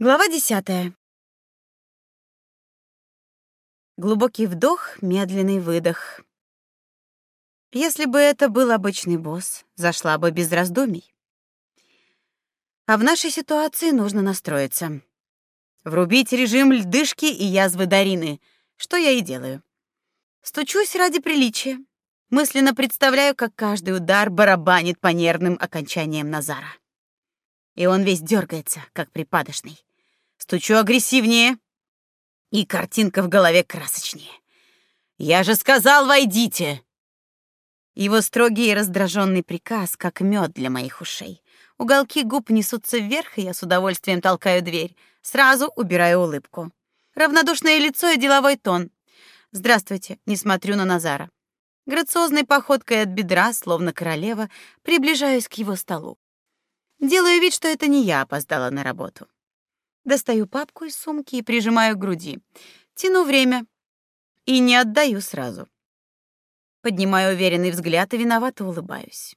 Глава десятая. Глубокий вдох, медленный выдох. Если бы это был обычный босс, зашла бы без раздумий. А в нашей ситуации нужно настроиться. Врубить режим льдышки и язвы Дарины, что я и делаю. Стучусь ради приличия. Мысленно представляю, как каждый удар барабанит по нервным окончаниям Назара. И он весь дергается, как припадочный. Стучу агрессивнее, и картинка в голове красочнее. «Я же сказал, войдите!» Его строгий и раздраженный приказ, как мед для моих ушей. Уголки губ несутся вверх, и я с удовольствием толкаю дверь. Сразу убираю улыбку. Равнодушное лицо и деловой тон. «Здравствуйте», не смотрю на Назара. Грациозной походкой от бедра, словно королева, приближаюсь к его столу. Делаю вид, что это не я опоздала на работу. Достаю папку из сумки и прижимаю к груди. Тяну время и не отдаю сразу. Поднимаю уверенный взгляд и виновато улыбаюсь.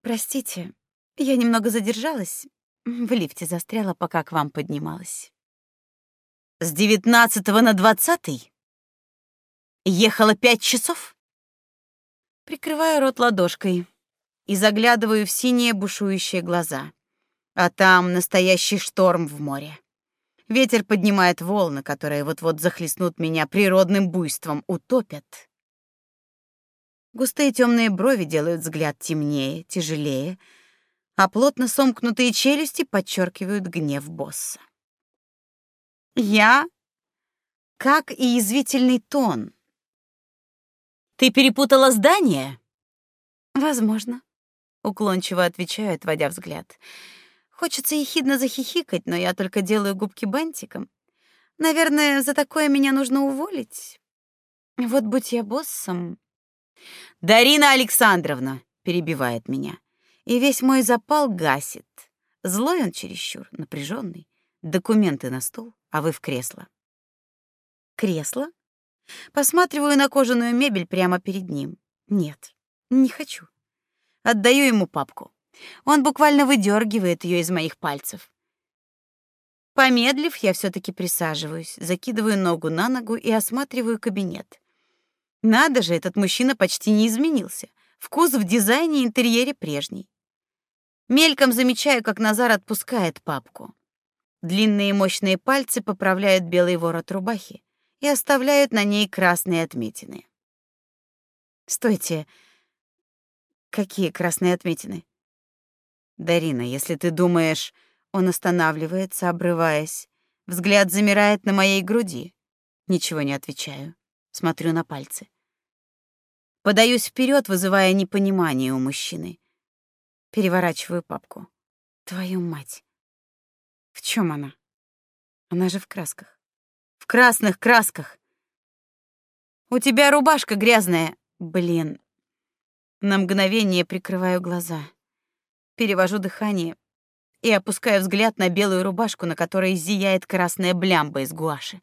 Простите, я немного задержалась. В лифте застряла, пока к вам поднималась. С девятнадцатого на двадцатый? Ехала пять часов? Прикрываю рот ладошкой и заглядываю в синие бушующие глаза. А там настоящий шторм в море. Ветер поднимает волны, которые вот-вот захлестнут меня природным буйством, утопят. Густые темные брови делают взгляд темнее, тяжелее, а плотно сомкнутые челюсти подчеркивают гнев босса. Я, как и язвительный тон. Ты перепутала здание? Возможно, уклончиво отвечаю, отводя взгляд. Хочется ехидно захихикать, но я только делаю губки бантиком. Наверное, за такое меня нужно уволить. Вот будь я боссом. Дарина Александровна перебивает меня, и весь мой запал гасит. Злой он чересчур, напряженный. Документы на стол, а вы в кресло. Кресло? Посматриваю на кожаную мебель прямо перед ним. Нет, не хочу. Отдаю ему папку. Он буквально выдергивает ее из моих пальцев. Помедлив, я все таки присаживаюсь, закидываю ногу на ногу и осматриваю кабинет. Надо же, этот мужчина почти не изменился. Вкус в дизайне и интерьере прежний. Мельком замечаю, как Назар отпускает папку. Длинные мощные пальцы поправляют белый ворот рубахи и оставляют на ней красные отметины. Стойте. Какие красные отметины? Дарина, если ты думаешь, он останавливается, обрываясь. Взгляд замирает на моей груди. Ничего не отвечаю. Смотрю на пальцы. Подаюсь вперед, вызывая непонимание у мужчины. Переворачиваю папку. Твою мать. В чем она? Она же в красках. В красных красках. У тебя рубашка грязная. Блин. На мгновение прикрываю глаза перевожу дыхание и опускаю взгляд на белую рубашку, на которой зияет красная блямба из гуаши.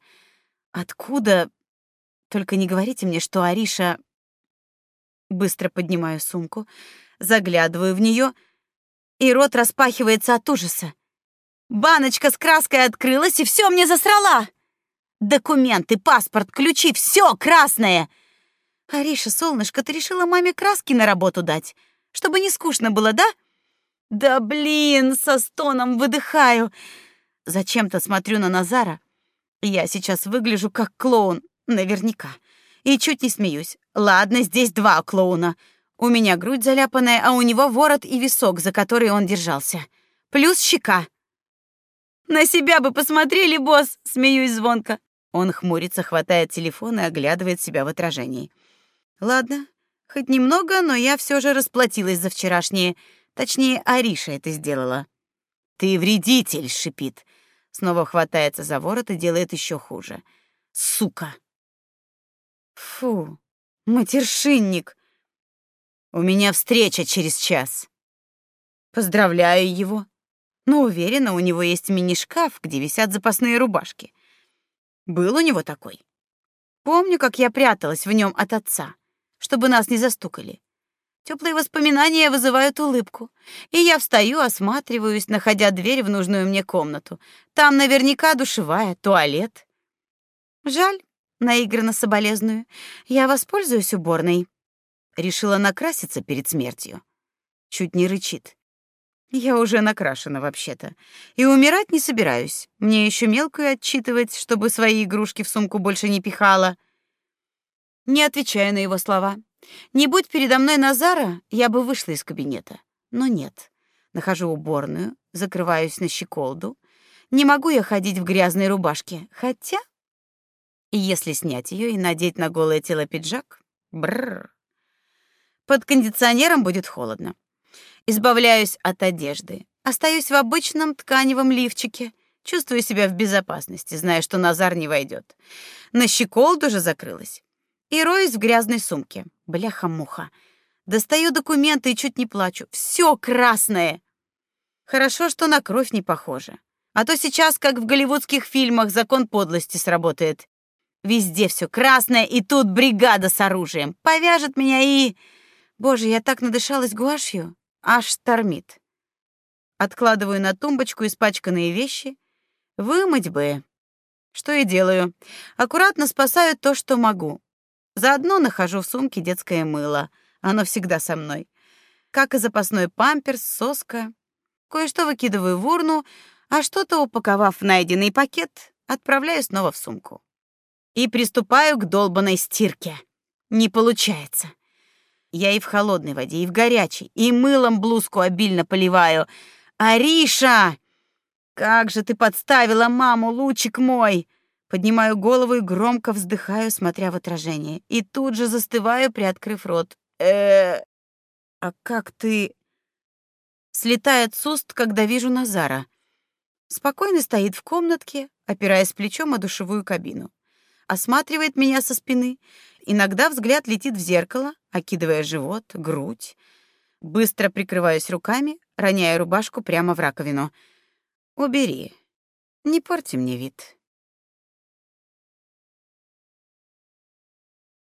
Откуда? Только не говорите мне, что Ариша Быстро поднимаю сумку, заглядываю в нее, и рот распахивается от ужаса. Баночка с краской открылась, и все мне засрала. Документы, паспорт, ключи, все красное. Ариша, солнышко, ты решила маме краски на работу дать, чтобы не скучно было, да? Да блин, со стоном выдыхаю. Зачем-то смотрю на Назара. Я сейчас выгляжу как клоун, наверняка. И чуть не смеюсь. Ладно, здесь два клоуна. У меня грудь заляпанная, а у него ворот и висок, за который он держался. Плюс щека. На себя бы посмотрели, босс, смеюсь звонко. Он хмурится, хватает телефон и оглядывает себя в отражении. Ладно, хоть немного, но я все же расплатилась за вчерашнее. Точнее, Ариша это сделала. Ты вредитель, шипит. Снова хватается за ворот и делает еще хуже. Сука. Фу, матершинник. У меня встреча через час. Поздравляю его. Но уверена, у него есть мини-шкаф, где висят запасные рубашки. Был у него такой. Помню, как я пряталась в нем от отца, чтобы нас не застукали. Теплые воспоминания вызывают улыбку. И я встаю, осматриваюсь, находя дверь в нужную мне комнату. Там наверняка душевая, туалет. Жаль, наигранно соболезную. Я воспользуюсь уборной. Решила накраситься перед смертью. Чуть не рычит. Я уже накрашена вообще-то. И умирать не собираюсь. Мне еще мелкую отчитывать, чтобы свои игрушки в сумку больше не пихала. Не отвечаю на его слова. Не будь передо мной Назара, я бы вышла из кабинета. Но нет. Нахожу уборную, закрываюсь на щеколду. Не могу я ходить в грязной рубашке, хотя если снять ее и надеть на голое тело пиджак, бррр. Под кондиционером будет холодно. Избавляюсь от одежды. Остаюсь в обычном тканевом лифчике. Чувствую себя в безопасности, зная, что Назар не войдет. На щеколду же закрылась и роюсь в грязной сумке. Бляха-муха. Достаю документы и чуть не плачу. Все красное. Хорошо, что на кровь не похоже. А то сейчас, как в голливудских фильмах, закон подлости сработает. Везде все красное, и тут бригада с оружием. Повяжет меня и... Боже, я так надышалась гуашью. Аж штормит. Откладываю на тумбочку испачканные вещи. Вымыть бы. Что и делаю. Аккуратно спасаю то, что могу. Заодно нахожу в сумке детское мыло. Оно всегда со мной. Как и запасной памперс, соска. Кое-что выкидываю в урну, а что-то, упаковав в найденный пакет, отправляю снова в сумку. И приступаю к долбанной стирке. Не получается. Я и в холодной воде, и в горячей, и мылом блузку обильно поливаю. Ариша! Как же ты подставила маму, лучик мой! Поднимаю голову и громко вздыхаю, смотря в отражение, и тут же застываю, приоткрыв рот. Э, а как ты слетает с уст, когда вижу Назара. Спокойно стоит в комнатке, опираясь плечом о душевую кабину. Осматривает меня со спины. Иногда взгляд летит в зеркало, окидывая живот, грудь. Быстро прикрываюсь руками, роняя рубашку прямо в раковину. Убери. Не порти мне вид.